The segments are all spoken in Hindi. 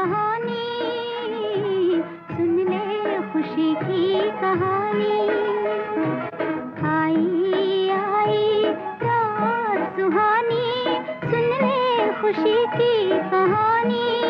कहानी, सुन ले खुशी की कहानी। आई आई रात सुहानी, सुन ले खुशी की कहानी।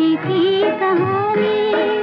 अच्छी थी कहानी।